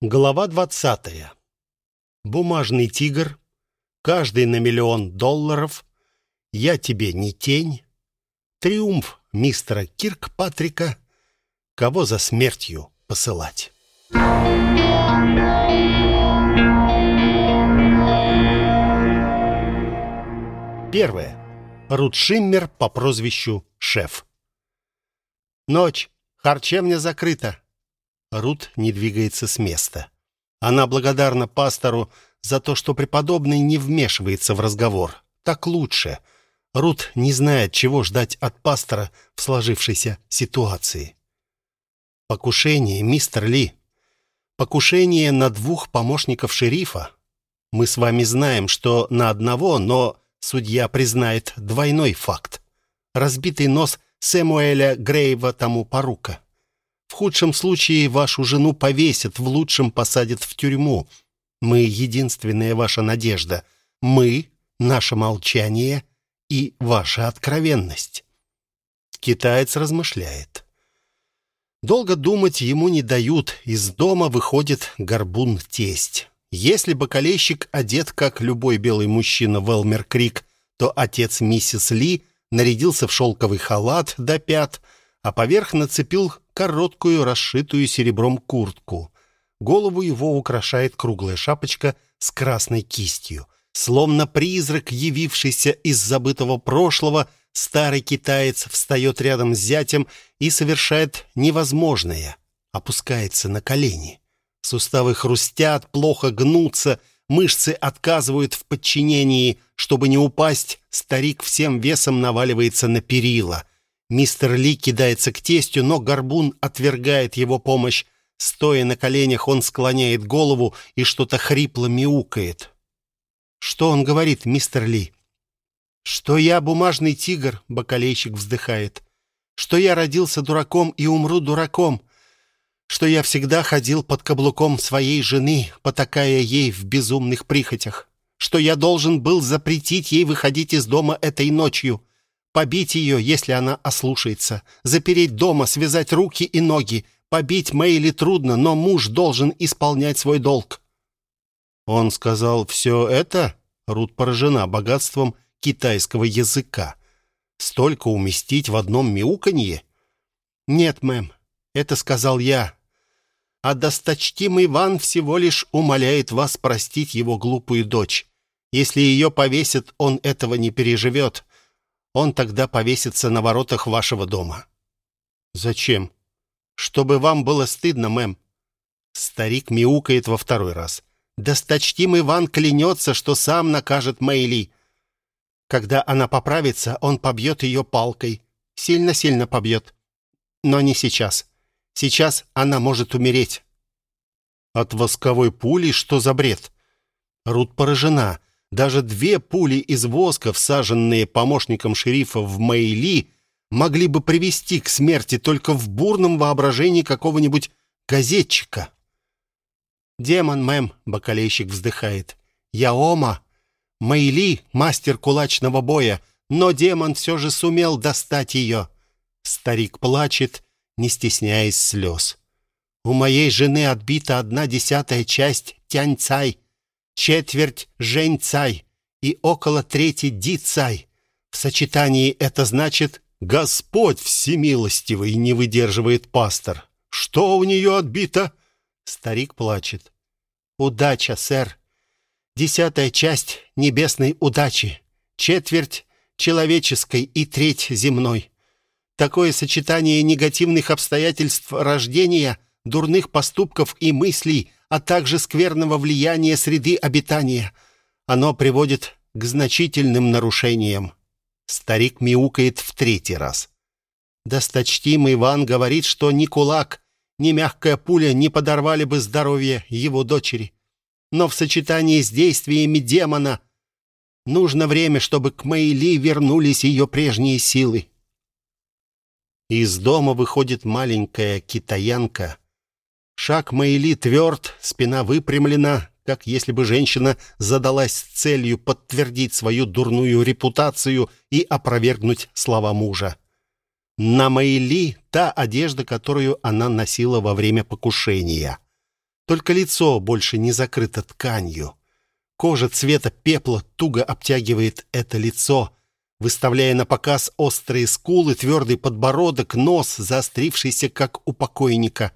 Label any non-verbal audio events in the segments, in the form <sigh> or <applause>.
Глава 20. Бумажный тигр. Каждый на миллион долларов. Я тебе не тень. Триумф мистера Киркпатрика. Кого за смертью посылать? Первое. Рут Шиммер по прозвищу Шеф. Ночь. Харчевня закрыта. Рут не двигается с места. Она благодарна пастору за то, что преподобный не вмешивается в разговор. Так лучше. Рут не знает, чего ждать от пастора в сложившейся ситуации. Покушение, мистер Ли. Покушение на двух помощников шерифа. Мы с вами знаем, что на одного, но судья признает двойной факт. Разбитый нос Сэмуэля Грейва тому порука. В худшем случае вашу жену повесят, в лучшем посадят в тюрьму. Мы единственная ваша надежда. Мы, наше молчание и ваша откровенность. Китаец размышляет. Долго думать ему не дают. Из дома выходит горбун-тесть. Если бакалейщик одет, как любой белый мужчина в Элмер-Крик, то отец миссис Ли нарядился в шелковый халат до пят, а поверх нацепил короткую, расшитую серебром куртку. Голову его украшает круглая шапочка с красной кистью. Словно призрак, явившийся из забытого прошлого, старый китаец встает рядом с зятем и совершает невозможное. Опускается на колени. Суставы хрустят, плохо гнутся, мышцы отказывают в подчинении. Чтобы не упасть, старик всем весом наваливается на перила. Мистер Ли кидается к тестю, но Горбун отвергает его помощь. Стоя на коленях, он склоняет голову и что-то хрипло мяукает. «Что он говорит, мистер Ли?» «Что я бумажный тигр», — бакалейщик вздыхает. «Что я родился дураком и умру дураком. Что я всегда ходил под каблуком своей жены, потакая ей в безумных прихотях. Что я должен был запретить ей выходить из дома этой ночью побить ее, если она ослушается, запереть дома, связать руки и ноги. Побить Мэйли трудно, но муж должен исполнять свой долг. Он сказал все это? Рут поражена богатством китайского языка. Столько уместить в одном мяуканье? Нет, мэм, это сказал я. А досточтимый Иван всего лишь умоляет вас простить его глупую дочь. Если ее повесят, он этого не переживет. Он тогда повесится на воротах вашего дома. Зачем? Чтобы вам было стыдно, мэм. Старик мяукает во второй раз. Досточтимый Иван клянется, что сам накажет Мэйли. Когда она поправится, он побьет ее палкой. Сильно-сильно побьет. Но не сейчас. Сейчас она может умереть. От восковой пули что за бред? Рут поражена. Даже две пули из воска, всаженные помощником шерифа в Мэйли, могли бы привести к смерти только в бурном воображении какого-нибудь газетчика. «Демон, мэм», — бакалейщик вздыхает. «Я Ома. Мэйли — мастер кулачного боя, но демон все же сумел достать ее». Старик плачет, не стесняясь слез. «У моей жены отбита одна десятая часть Тянь-Цай четверть Жень-Цай и около трети Ди-Цай. В сочетании это значит «Господь всемилостивый», не выдерживает пастор. «Что у нее отбито?» Старик плачет. «Удача, сэр. Десятая часть небесной удачи, четверть человеческой и треть земной. Такое сочетание негативных обстоятельств рождения, дурных поступков и мыслей – а также скверного влияния среды обитания. Оно приводит к значительным нарушениям. Старик мяукает в третий раз. Досточтимый Иван говорит, что ни кулак, ни мягкая пуля не подорвали бы здоровье его дочери. Но в сочетании с действиями демона нужно время, чтобы к Мэйли вернулись ее прежние силы. Из дома выходит маленькая китаянка Шаг Мэйли тверд, спина выпрямлена, как если бы женщина задалась целью подтвердить свою дурную репутацию и опровергнуть слова мужа. На Мэйли та одежда, которую она носила во время покушения. Только лицо больше не закрыто тканью. Кожа цвета пепла туго обтягивает это лицо, выставляя на показ острые скулы, твердый подбородок, нос, заострившийся, как у покойника.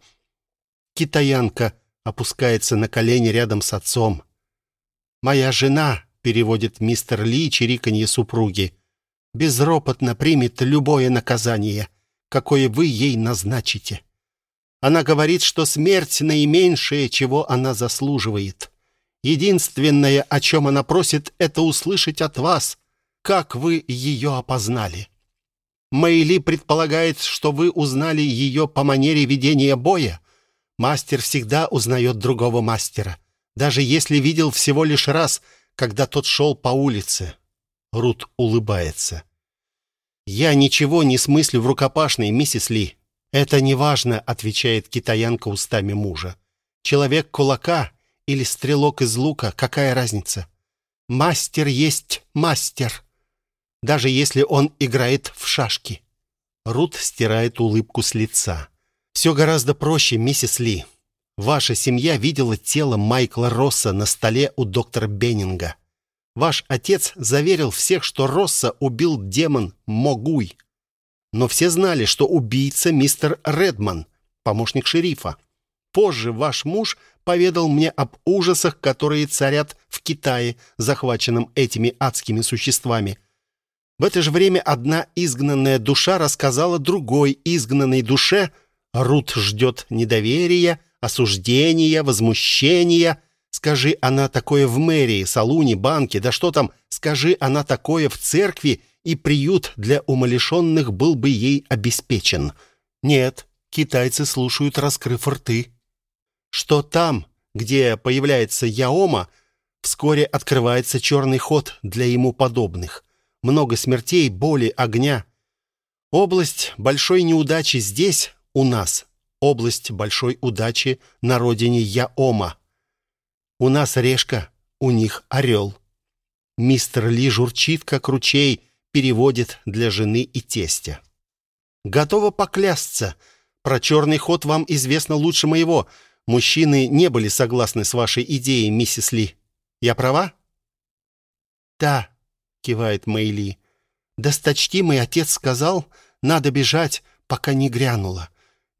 Китаянка опускается на колени рядом с отцом. «Моя жена», — переводит мистер Ли чириканье супруги, «безропотно примет любое наказание, какое вы ей назначите». Она говорит, что смерть наименьшее, чего она заслуживает. Единственное, о чем она просит, это услышать от вас, как вы ее опознали. Мэйли предполагает, что вы узнали ее по манере ведения боя. Мастер всегда узнает другого мастера, даже если видел всего лишь раз, когда тот шел по улице. Рут улыбается. «Я ничего не смыслю в рукопашной, миссис Ли. «Это неважно», — отвечает китаянка устами мужа. «Человек кулака или стрелок из лука, какая разница? Мастер есть мастер, даже если он играет в шашки». Рут стирает улыбку с лица. «Все гораздо проще, миссис Ли. Ваша семья видела тело Майкла Росса на столе у доктора Беннинга. Ваш отец заверил всех, что Росса убил демон Могуй но все знали, что убийца мистер Редман, помощник шерифа. Позже ваш муж поведал мне об ужасах, которые царят в Китае, захваченном этими адскими существами. В это же время одна изгнанная душа рассказала другой изгнанной душе, Рут ждет недоверия, осуждения, возмущения. Скажи она такое в мэрии, салуне, банке, да что там, скажи она такое в церкви, и приют для умалишенных был бы ей обеспечен. Нет, китайцы слушают, раскрыв рты. Что там, где появляется Яома, вскоре открывается черный ход для ему подобных. Много смертей, боли, огня. Область большой неудачи здесь, у нас. Область большой удачи на родине Яома. У нас решка, у них орел. Мистер Ли журчит, как ручей, переводит для жены и тестя. Готова поклясться. Про черный ход вам известно лучше моего. Мужчины не были согласны с вашей идеей, миссис Ли. Я права? Да, кивает Мэйли. Досточтимый отец сказал, надо бежать, пока не грянуло.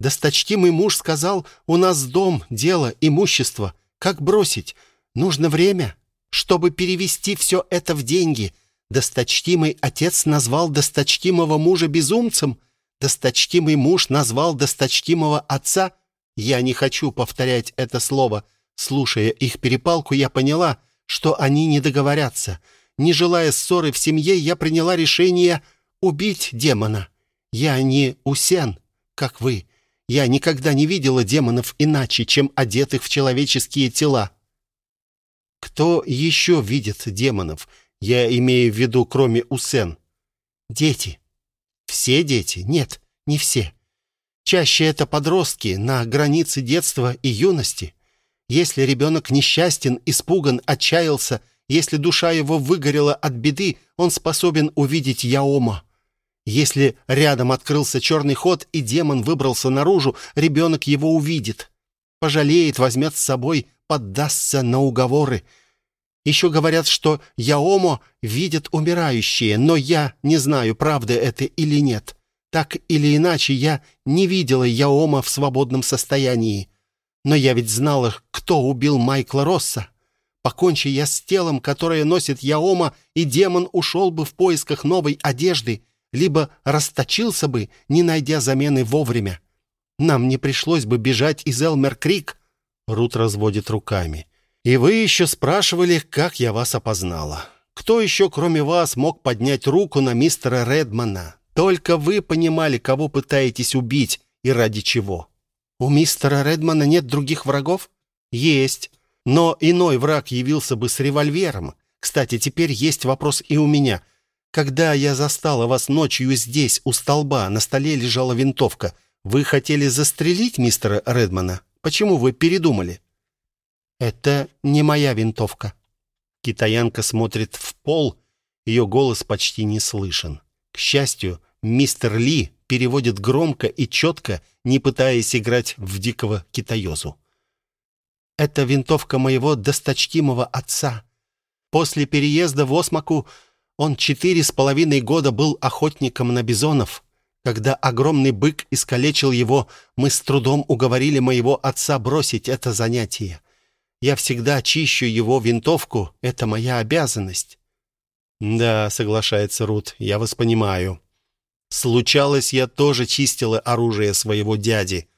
Досточтимый муж сказал, у нас дом, дело, имущество. Как бросить? Нужно время, чтобы перевести все это в деньги. Досточтимый отец назвал досточтимого мужа безумцем, досточтимый муж назвал досточтимого отца. Я не хочу повторять это слово. Слушая их перепалку, я поняла, что они не договорятся. Не желая ссоры в семье, я приняла решение убить демона. Я не Усен, как вы. Я никогда не видела демонов иначе, чем одетых в человеческие тела. Кто еще видит демонов? Я имею в виду, кроме Усен. Дети. Все дети? Нет, не все. Чаще это подростки на границе детства и юности. Если ребенок несчастен, испуган, отчаялся, если душа его выгорела от беды, он способен увидеть Яома. Если рядом открылся черный ход и демон выбрался наружу, ребенок его увидит. Пожалеет, возьмет с собой, поддастся на уговоры — еще говорят, что Яомо видят умирающие, но я не знаю, правда это или нет. Так или иначе, я не видела Яома в свободном состоянии. Но я ведь знала, кто убил Майкла Росса. Покончи я с телом, которое носит Яома, и демон ушел бы в поисках новой одежды, либо расточился бы, не найдя замены вовремя. Нам не пришлось бы бежать из Элмер-Крик. Рут разводит руками. И вы еще спрашивали, как я вас опознала. Кто еще, кроме вас, мог поднять руку на мистера Редмана? Только вы понимали, кого пытаетесь убить и ради чего. У мистера Редмана нет других врагов? Есть. Но иной враг явился бы с револьвером. Кстати, теперь есть вопрос и у меня. Когда я застала вас ночью здесь, у столба, на столе лежала винтовка, вы хотели застрелить мистера Редмана? Почему вы передумали? «Это не моя винтовка». Китаянка смотрит в пол, ее голос почти не слышен. К счастью, мистер Ли переводит громко и четко, не пытаясь играть в дикого китаёзу. Это винтовка моего досточтимого отца. После переезда в Осмаку он четыре с половиной года был охотником на бизонов. Когда огромный бык искалечил его, мы с трудом уговорили моего отца бросить это занятие. Я всегда чищу его винтовку, это моя обязанность. Да, соглашается Рут. Я вас понимаю. Случалось, я тоже чистила оружие своего дяди.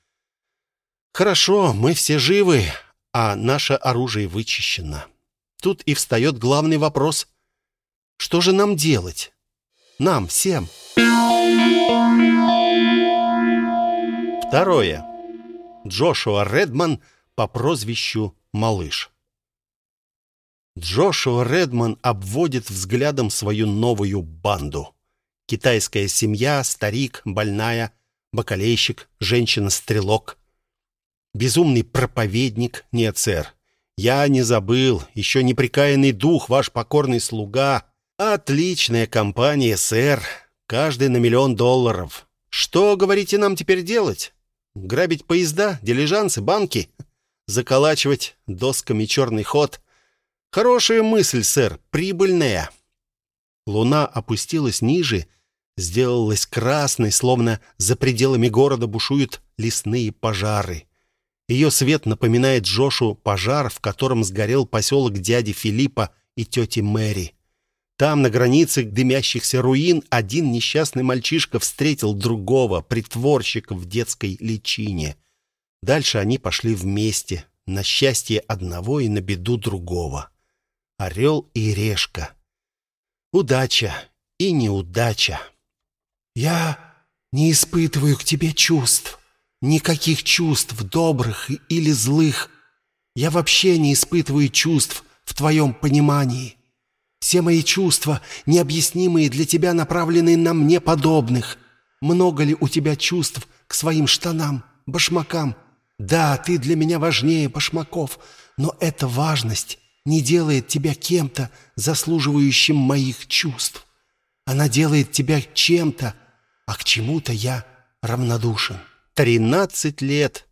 Хорошо, мы все живы, а наше оружие вычищено. Тут и встает главный вопрос. Что же нам делать? Нам всем. Второе. Джошуа Редман по прозвищу Малыш. Джошуа Редман обводит взглядом свою новую банду. Китайская семья, старик, больная, бакалейщик, женщина-стрелок. Безумный проповедник, нет, сэр. Я не забыл, еще неприкаянный дух, ваш покорный слуга. Отличная компания, сэр. Каждый на миллион долларов. Что, говорите, нам теперь делать? Грабить поезда, дилижансы, банки? Заколачивать досками черный ход? Хорошая мысль, сэр, прибыльная. Луна опустилась ниже, сделалась красной, словно за пределами города бушуют лесные пожары. Ее свет напоминает Джошу пожар, в котором сгорел поселок дяди Филиппа и тети Мэри. Там, на границе дымящихся руин, один несчастный мальчишка встретил другого, притворщика в детской личине. Дальше они пошли вместе, на счастье одного и на беду другого. Орел и решка. Удача и неудача. «Я не испытываю к тебе чувств», Никаких чувств, добрых или злых. Я вообще не испытываю чувств в твоем понимании. Все мои чувства, необъяснимые для тебя, направлены на мне подобных. Много ли у тебя чувств к своим штанам, башмакам? Да, ты для меня важнее башмаков, но эта важность не делает тебя кем-то, заслуживающим моих чувств. Она делает тебя чем-то, а к чему-то я равнодушен. Тринадцать лет.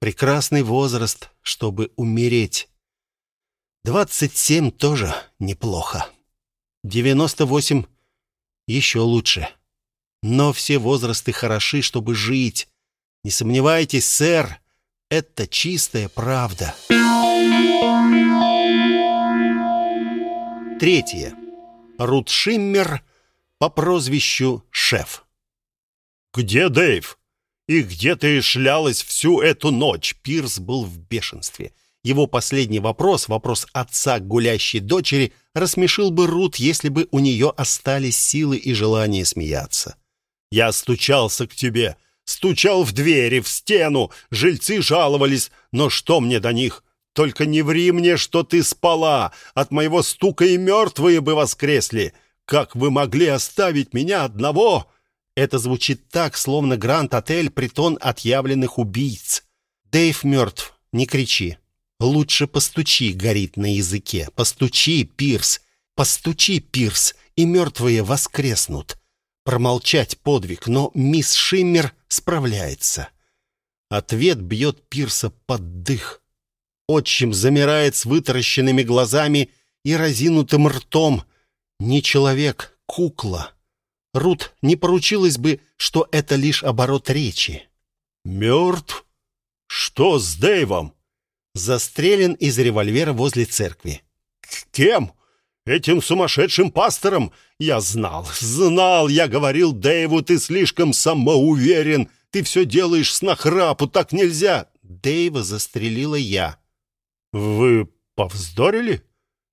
Прекрасный возраст, чтобы умереть. Двадцать семь тоже неплохо. Девяносто восемь еще лучше. Но все возрасты хороши, чтобы жить. Не сомневайтесь, сэр, это чистая правда. Третье. Рут Шиммер по прозвищу Шеф. «Где Дэйв?» «И где ты шлялась всю эту ночь?» Пирс был в бешенстве. Его последний вопрос, вопрос отца гулящей дочери, рассмешил бы Рут, если бы у нее остались силы и желание смеяться. «Я стучался к тебе, стучал в двери, в стену, жильцы жаловались, но что мне до них? Только не ври мне, что ты спала, от моего стука и мертвые бы воскресли. Как вы могли оставить меня одного?» Это звучит так, словно Гранд-отель — притон отъявленных убийц. Дэйв мертв, не кричи. Лучше постучи, горит на языке. Постучи, Пирс. Постучи, Пирс, и мертвые воскреснут. Промолчать подвиг, но мисс Шиммер справляется. Ответ бьет Пирса под дых. Отчим замирает с вытаращенными глазами и разинутым ртом. Не человек, кукла. Рут не поручилась бы, что это лишь оборот речи. «Мертв? Что с Дэйвом?» Застрелен из револьвера возле церкви. «Кем? Этим сумасшедшим пастором? Я знал, знал, я говорил Дэйву, ты слишком самоуверен, ты все делаешь с нахрапу, так нельзя!» Дэйва застрелила я. «Вы повздорили?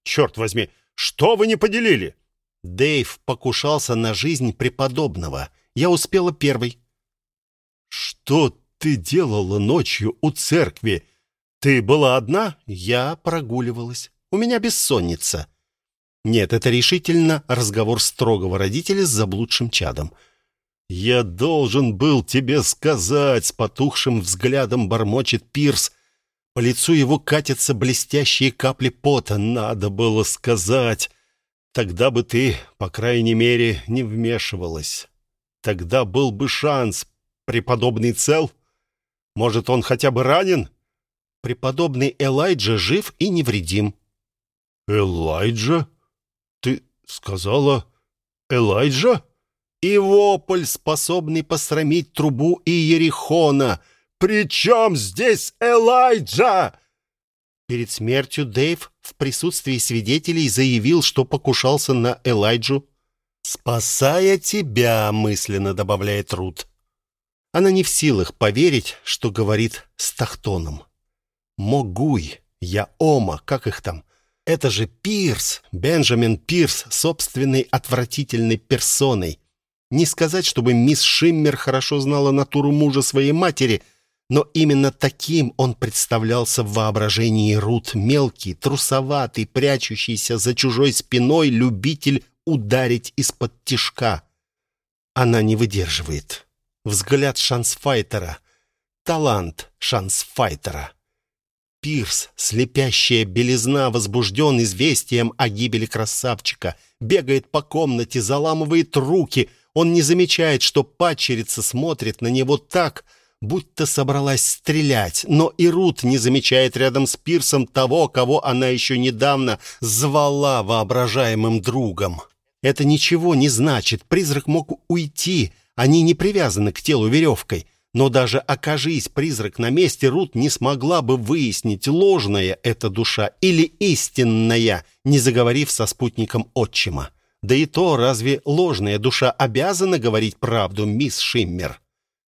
Черт возьми, что вы не поделили?» Дэйв покушался на жизнь преподобного. Я успела первой. «Что ты делала ночью у церкви? Ты была одна?» «Я прогуливалась. У меня бессонница». Нет, это решительно разговор строгого родителя с заблудшим чадом. «Я должен был тебе сказать», — с потухшим взглядом бормочет Пирс. По лицу его катятся блестящие капли пота. «Надо было сказать». Тогда бы ты, по крайней мере, не вмешивалась. Тогда был бы шанс. Преподобный цел? Может, он хотя бы ранен? Преподобный Элайджа жив и невредим. Элайджа? Ты сказала Элайджа? И вопль, способный посрамить трубу и Ерихона. «При чем здесь Элайджа?» Перед смертью Дэйв в присутствии свидетелей заявил, что покушался на Элайджу. «Спасая тебя», — мысленно добавляет Рут. Она не в силах поверить, что говорит с Тахтоном. «Могуй, я Ома, как их там? Это же Пирс, Бенджамин Пирс, собственной отвратительной персоной. Не сказать, чтобы мисс Шиммер хорошо знала натуру мужа своей матери, но именно таким он представлялся в воображении Рут, мелкий, трусоватый, прячущийся за чужой спиной любитель ударить из-под тишка. Она не выдерживает. Взгляд шансфайтера. Талант шансфайтера. Пирс, слепящая белизна, возбужден известием о гибели красавчика, бегает по комнате, заламывает руки. Он не замечает, что падчерица смотрит на него так, будто собралась стрелять. Но и Рут не замечает рядом с Пирсом того, кого она еще недавно звала воображаемым другом. Это ничего не значит. Призрак мог уйти. Они не привязаны к телу веревкой. Но даже окажись призрак на месте, Рут не смогла бы выяснить, ложная эта душа или истинная, не заговорив со спутником отчима. Да и то, разве ложная душа обязана говорить правду, мисс Шиммер?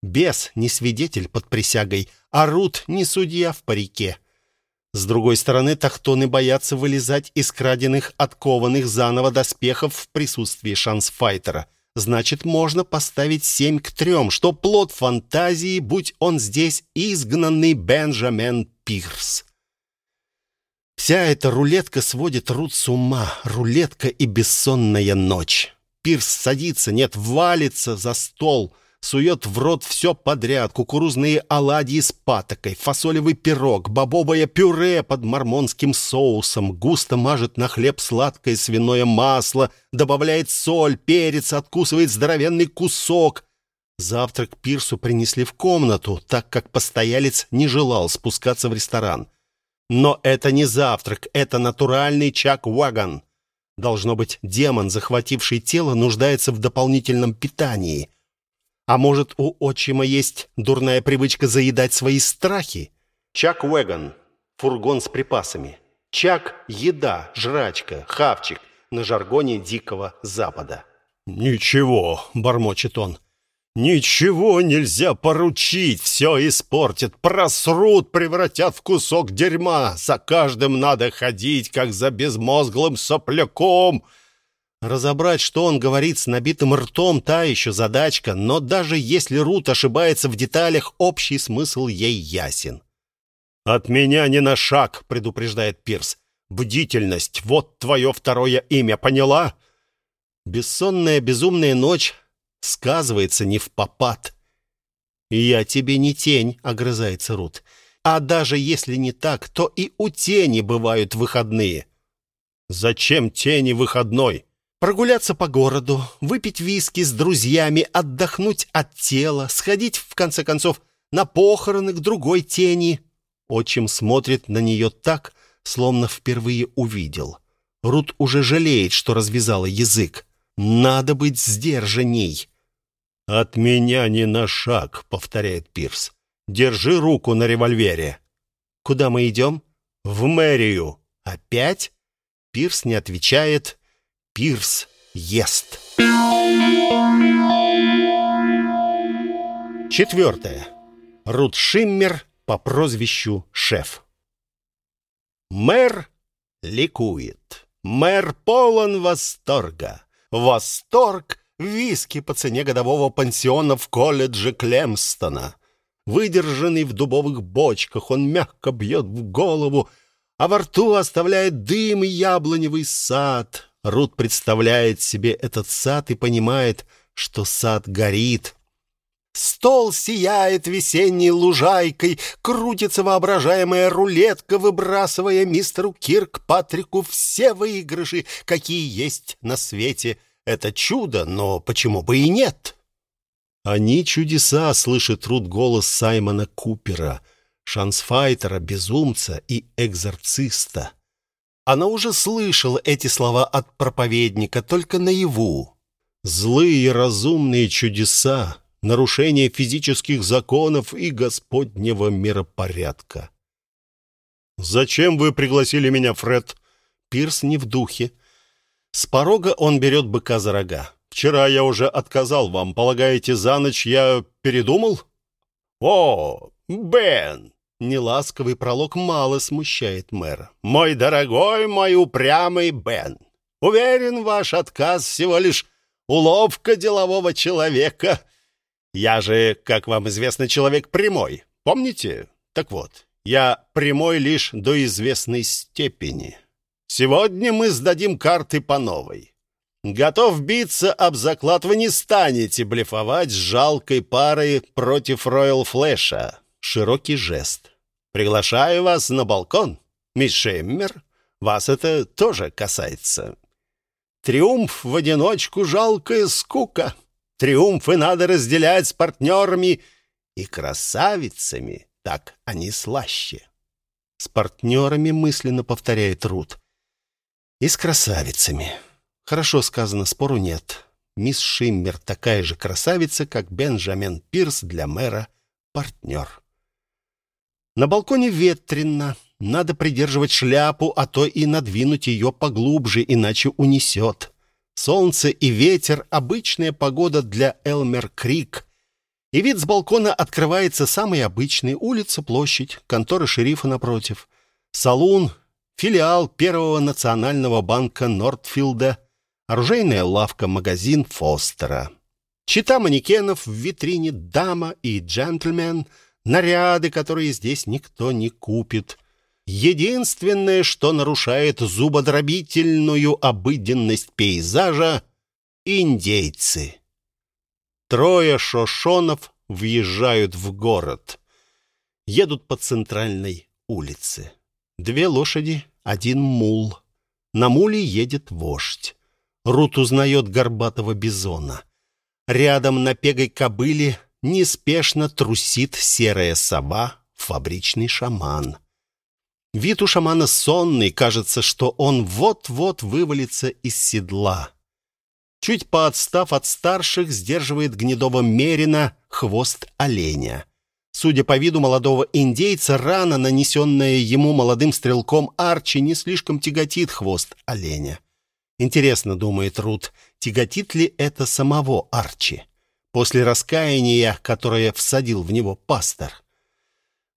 Бес не свидетель под присягой, а Рут не судья в парике. С другой стороны, тахтоны боятся вылезать из краденных, откованных заново доспехов в присутствии шансфайтера — значит, можно поставить семь к трем, что плод фантазии, будь он здесь изгнанный Бенджамен Пирс. Вся эта рулетка сводит Рут с ума, рулетка и бессонная ночь. Пирс садится, нет, валится за стол — сует в рот все подряд. Кукурузные оладьи с патокой, фасолевый пирог, бобовое пюре под мормонским соусом, густо мажет на хлеб сладкое свиное масло, добавляет соль, перец, откусывает здоровенный кусок. Завтрак Пирсу принесли в комнату, так как постоялец не желал спускаться в ресторан. Но это не завтрак, это натуральный чак-вагон. Должно быть, демон, захвативший тело, нуждается в дополнительном питании — а может, у отчима есть дурная привычка заедать свои страхи? Чак Уэгон. Фургон с припасами. Чак – еда, жрачка, хавчик на жаргоне Дикого Запада. «Ничего», — бормочет он. «Ничего нельзя поручить, все испортят, просрут, превратят в кусок дерьма. За каждым надо ходить, как за безмозглым сопляком». Разобрать, что он говорит с набитым ртом, та еще задачка, но даже если Рут ошибается в деталях, общий смысл ей ясен. «От меня не на шаг», — предупреждает Пирс. «Бдительность — вот твое второе имя, поняла?» Бессонная безумная ночь сказывается не в попад. «Я тебе не тень», — огрызается Рут. «А даже если не так, то и у тени бывают выходные». «Зачем тени выходной?» Прогуляться по городу, выпить виски с друзьями, отдохнуть от тела, сходить, в конце концов, на похороны к другой тени. Отчим смотрит на нее так, словно впервые увидел. Рут уже жалеет, что развязала язык. Надо быть сдержанней. «От меня не на шаг», — повторяет Пирс. «Держи руку на револьвере». «Куда мы идем?» «В мэрию». «Опять?» Пирс не отвечает, Пирс ест. Четвертое. Рут Шиммер по прозвищу Шеф. Мэр ликует. Мэр полон восторга. Восторг — виски по цене годового пансиона в колледже Клемстона. Выдержанный в дубовых бочках, он мягко бьет в голову, а во рту оставляет дым и яблоневый сад. Рут представляет себе этот сад и понимает, что сад горит. Стол сияет весенней лужайкой, крутится воображаемая рулетка, выбрасывая мистеру Кирк Патрику все выигрыши, какие есть на свете. Это чудо, но почему бы и нет? Они чудеса, слышит Рут голос Саймона Купера. шансфайтера, безумца и экзорциста. Она уже слышала эти слова от проповедника только наяву. Злые разумные чудеса, нарушение физических законов и Господнего миропорядка. «Зачем вы пригласили меня, Фред?» Пирс не в духе. С порога он берет быка за рога. «Вчера я уже отказал вам. Полагаете, за ночь я передумал?» «О, Бен!» Неласковый пролог мало смущает мэра. «Мой дорогой, мой упрямый Бен! Уверен, ваш отказ всего лишь уловка делового человека. Я же, как вам известно, человек прямой. Помните? Так вот, я прямой лишь до известной степени. Сегодня мы сдадим карты по новой. Готов биться об заклад, вы не станете блефовать с жалкой парой против Роyal Флэша. Широкий жест. Приглашаю вас на балкон. Мисс Шеммер, вас это тоже касается. Триумф в одиночку — жалкая скука. Триумфы надо разделять с партнерами и красавицами так они слаще. С партнерами мысленно повторяет Рут. И с красавицами. Хорошо сказано, спору нет. Мисс Шиммер такая же красавица, как Бенджамин Пирс для мэра партнер. На балконе ветрено. Надо придерживать шляпу, а то и надвинуть ее поглубже, иначе унесет. Солнце и ветер — обычная погода для Элмер-Крик. И вид с балкона открывается самый обычный. Улица, площадь, контора шерифа напротив. Салун, филиал Первого национального банка Нортфилда, оружейная лавка, магазин Фостера. Чита манекенов в витрине «Дама» и «Джентльмен», наряды, которые здесь никто не купит. Единственное, что нарушает зубодробительную обыденность пейзажа — индейцы. Трое шошонов въезжают в город. Едут по центральной улице. Две лошади, один мул. На муле едет вождь. Рут узнает горбатого бизона. Рядом на пегой кобыле неспешно трусит серая сова, фабричный шаман. Вид у шамана сонный, кажется, что он вот-вот вывалится из седла. Чуть поотстав от старших, сдерживает гнедого мерина хвост оленя. Судя по виду молодого индейца, рана, нанесенная ему молодым стрелком Арчи, не слишком тяготит хвост оленя. Интересно, думает Рут, тяготит ли это самого Арчи? После раскаяния, которое всадил в него пастор.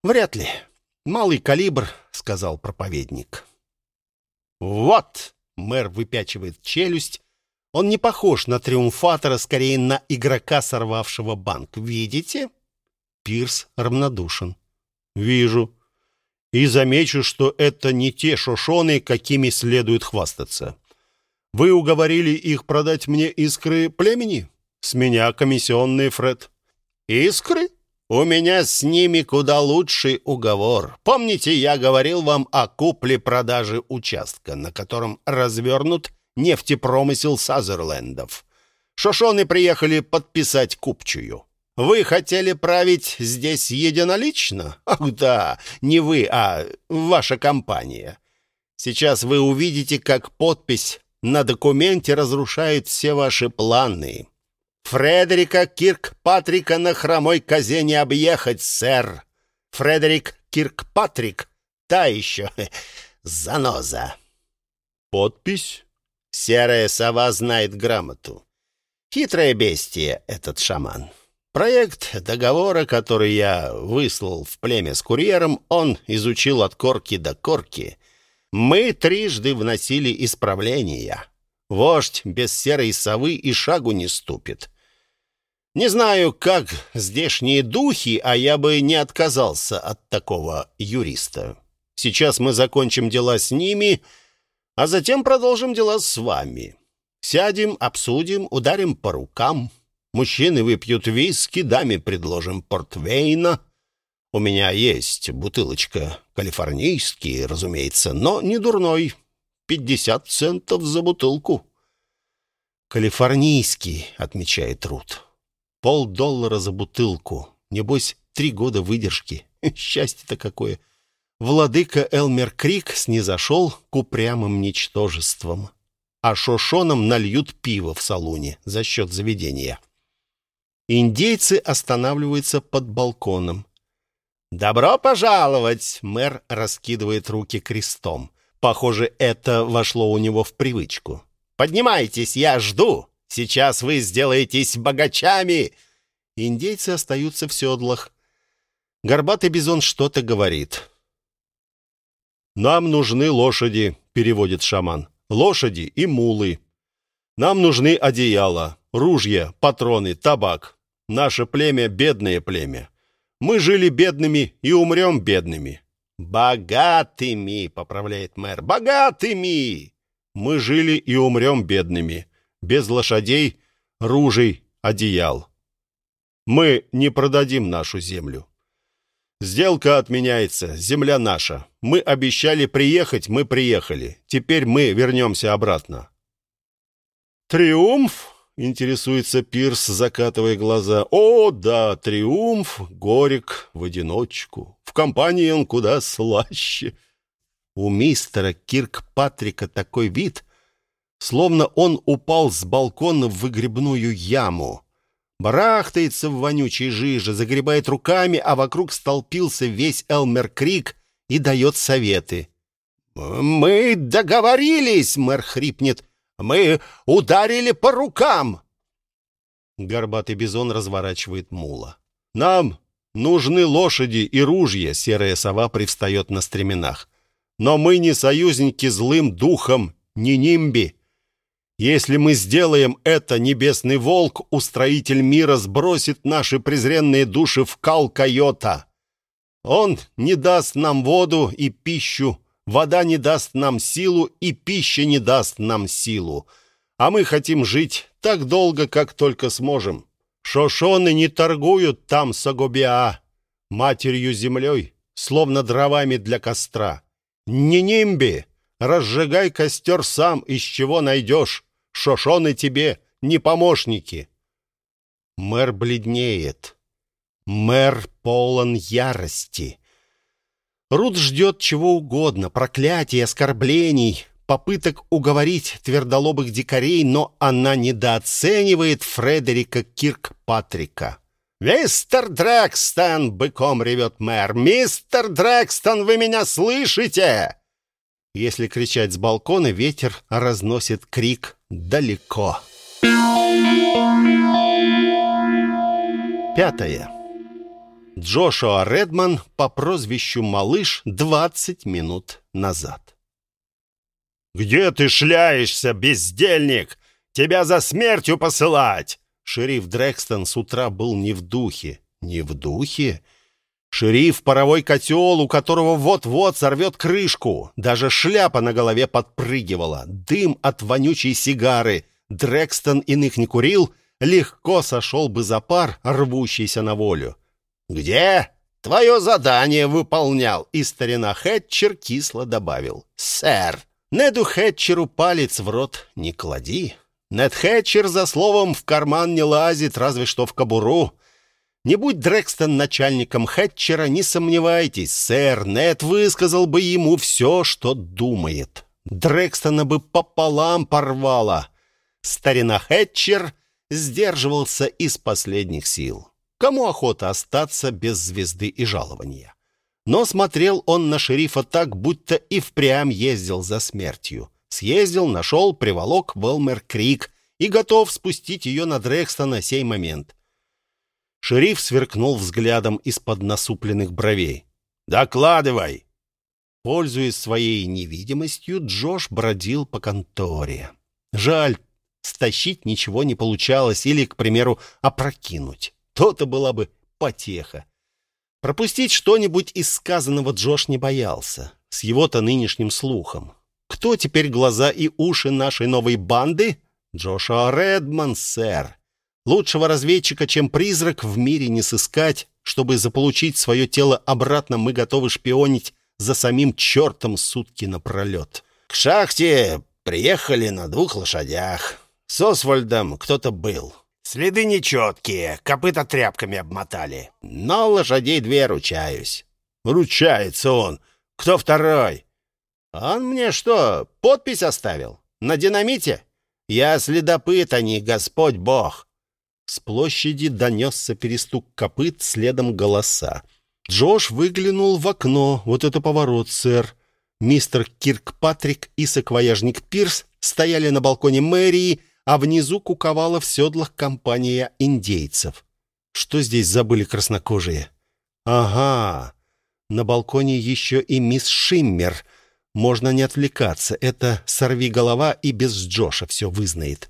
Вряд ли. Малый калибр, сказал проповедник. Вот, мэр выпячивает челюсть, он не похож на триумфатора, скорее на игрока, сорвавшего банк. Видите? Пирс равнодушен. Вижу. И замечу, что это не те шошоны, какими следует хвастаться. Вы уговорили их продать мне искры племени? С меня комиссионный, Фред. Искры? У меня с ними куда лучший уговор. Помните, я говорил вам о купле-продаже участка, на котором развернут нефтепромысел Сазерлендов. Шошоны приехали подписать купчую. Вы хотели править здесь единолично? Ах да, не вы, а ваша компания. Сейчас вы увидите, как подпись на документе разрушает все ваши планы. Фредерика Киркпатрика на хромой козе не объехать, сэр. Фредерик Киркпатрик, та еще <laughs> заноза. Подпись? Серая сова знает грамоту. Хитрое бестие этот шаман. Проект договора, который я выслал в племя с курьером, он изучил от корки до корки. Мы трижды вносили исправления. Вождь без серой совы и шагу не ступит. Не знаю, как здешние духи, а я бы не отказался от такого юриста. Сейчас мы закончим дела с ними — а затем продолжим дела с вами. Сядем, обсудим, ударим по рукам. Мужчины выпьют виски, даме предложим портвейна. У меня есть бутылочка калифорнийский, разумеется, но не дурной. Пятьдесят центов за бутылку. Калифорнийский, отмечает Рут. Полдоллара за бутылку. Небось, три года выдержки. <laughs> Счастье-то какое! Владыка Элмер Крик снизошел к упрямым ничтожествам, а шошонам нальют пиво в салуне за счет заведения. Индейцы останавливаются под балконом. «Добро пожаловать!» — мэр раскидывает руки крестом. Похоже, это вошло у него в привычку. «Поднимайтесь, я жду! Сейчас вы сделаетесь богачами!» Индейцы остаются в седлах. Горбатый бизон что-то говорит. «Нам нужны лошади», — переводит шаман. «Лошади и мулы. Нам нужны одеяла, ружья, патроны, табак. Наше племя — бедное племя. Мы жили бедными и умрем бедными». «Богатыми», — поправляет мэр, — «богатыми». «Мы жили и умрем бедными, без лошадей, ружей, одеял. Мы не продадим нашу землю. Сделка отменяется, земля наша. Мы обещали приехать, мы приехали. Теперь мы вернемся обратно». «Триумф?» интересуется Пирс, закатывая глаза. «О, да, триумф, горек в одиночку. В компании он куда слаще». У мистера Киркпатрика такой вид, словно он упал с балкона в выгребную яму. Барахтается в вонючей жиже, загребает руками, а вокруг столпился весь Элмер Крик и дает советы. «Мы договорились!» — мэр хрипнет. Мы ударили по рукам!» Горбатый бизон разворачивает мула. «Нам нужны лошади и ружья», — серая сова привстает на стременах. «Но мы не союзники злым духом, не нимби. Если мы сделаем это, небесный волк, устроитель мира, сбросит наши презренные души в кал койота. Он не даст нам воду и пищу, Вода не даст нам силу, и пища не даст нам силу. А мы хотим жить так долго, как только сможем. Шошоны не торгуют там с Агобиа, матерью землей, словно дровами для костра. Не нимби, разжигай костер сам, из чего найдешь. Шошоны тебе не помощники. Мэр бледнеет. Мэр полон ярости. Рут ждет чего угодно, проклятий, оскорблений, попыток уговорить твердолобых дикарей, но она недооценивает Фредерика Киркпатрика. «Мистер Дрэкстон!» — быком ревет мэр. «Мистер Дрэкстон, вы меня слышите?» Если кричать с балкона, ветер разносит крик далеко. Пятое. Джошуа Редман по прозвищу Малыш 20 минут назад. «Где ты шляешься, бездельник? Тебя за смертью посылать!» Шериф Дрекстон с утра был не в духе. Не в духе? Шериф — паровой котел, у которого вот-вот сорвет крышку. Даже шляпа на голове подпрыгивала. Дым от вонючей сигары. Дрекстон иных не курил, легко сошел бы за пар, рвущийся на волю. «Где?» «Твое задание выполнял», и старина Хэтчер кисло добавил. «Сэр, Неду Хэтчеру палец в рот не клади. Нед Хэтчер за словом в карман не лазит, разве что в кобуру. Не будь Дрекстон начальником Хэтчера, не сомневайтесь, сэр, Нед высказал бы ему все, что думает. Дрекстона бы пополам порвало. Старина Хэтчер сдерживался из последних сил. Кому охота остаться без звезды и жалования? Но смотрел он на шерифа так, будто и впрямь ездил за смертью. Съездил, нашел, приволок Велмер Крик и готов спустить ее на Дрекстона сей момент. Шериф сверкнул взглядом из-под насупленных бровей. «Докладывай!» Пользуясь своей невидимостью, Джош бродил по конторе. Жаль, стащить ничего не получалось или, к примеру, опрокинуть. То-то была бы потеха. Пропустить что-нибудь из сказанного Джош не боялся, с его-то нынешним слухом. Кто теперь глаза и уши нашей новой банды? Джошуа Редман, сэр. Лучшего разведчика, чем призрак, в мире не сыскать. Чтобы заполучить свое тело обратно, мы готовы шпионить за самим чертом сутки напролет. К шахте приехали на двух лошадях. С Освальдом кто-то был. Следы нечеткие, копыта тряпками обмотали. Но лошадей две ручаюсь. Ручается он. Кто второй? Он мне что, подпись оставил? На динамите? Я следопыт, а не Господь Бог. С площади донесся перестук копыт, следом голоса. Джош выглянул в окно. Вот это поворот, сэр. Мистер Киркпатрик и саквояжник Пирс стояли на балконе мэрии, а внизу куковала в седлах компания индейцев. Что здесь забыли краснокожие? Ага, на балконе еще и мисс Шиммер. Можно не отвлекаться, это сорви голова и без Джоша все вызнает.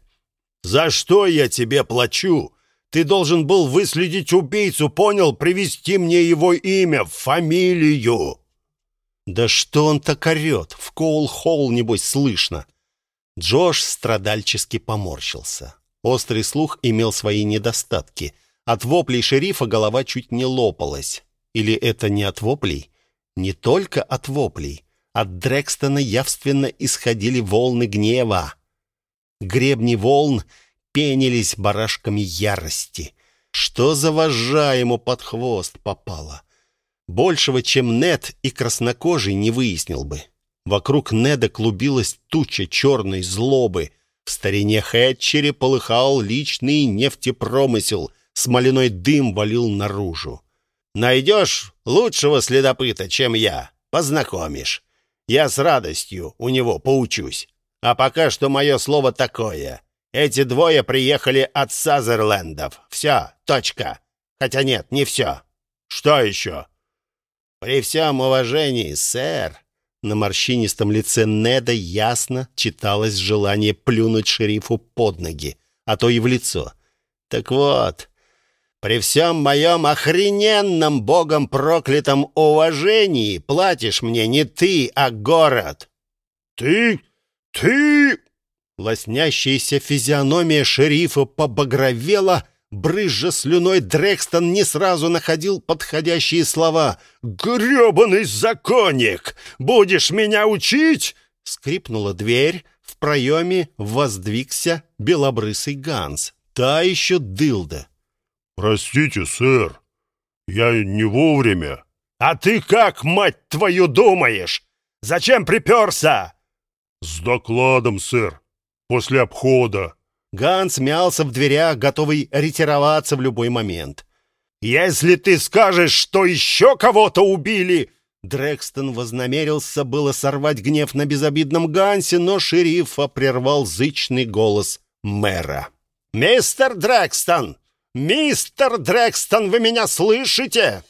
«За что я тебе плачу? Ты должен был выследить убийцу, понял? Привести мне его имя, фамилию!» «Да что он так орет? В Коул-Холл, небось, слышно!» Джош страдальчески поморщился. Острый слух имел свои недостатки. От воплей шерифа голова чуть не лопалась. Или это не от воплей? Не только от воплей. От Дрекстона явственно исходили волны гнева. Гребни волн пенились барашками ярости. Что за вожжа ему под хвост попало? Большего, чем Нед и краснокожий, не выяснил бы. Вокруг Неда клубилась туча черной злобы. В старине Хэтчере полыхал личный нефтепромысел, смоляной дым валил наружу. «Найдешь лучшего следопыта, чем я, познакомишь. Я с радостью у него поучусь. А пока что мое слово такое. Эти двое приехали от Сазерлендов. Все, точка. Хотя нет, не все. Что еще?» «При всем уважении, сэр», на морщинистом лице Неда ясно читалось желание плюнуть шерифу под ноги, а то и в лицо. «Так вот, при всем моем охрененном богом проклятом уважении платишь мне не ты, а город». «Ты? Ты?» Лоснящаяся физиономия шерифа побагровела, Брызжа слюной, Дрекстон не сразу находил подходящие слова. «Гребаный законник! Будешь меня учить?» Скрипнула дверь. В проеме воздвигся белобрысый Ганс. Та еще дылда. «Простите, сэр, я не вовремя». «А ты как, мать твою, думаешь? Зачем приперся?» «С докладом, сэр, после обхода». Ганс мялся в дверях, готовый ретироваться в любой момент. «Если ты скажешь, что еще кого-то убили...» Дрекстон вознамерился было сорвать гнев на безобидном Гансе, но шерифа прервал зычный голос мэра. «Мистер Дрекстон! Мистер Дрекстон, вы меня слышите?»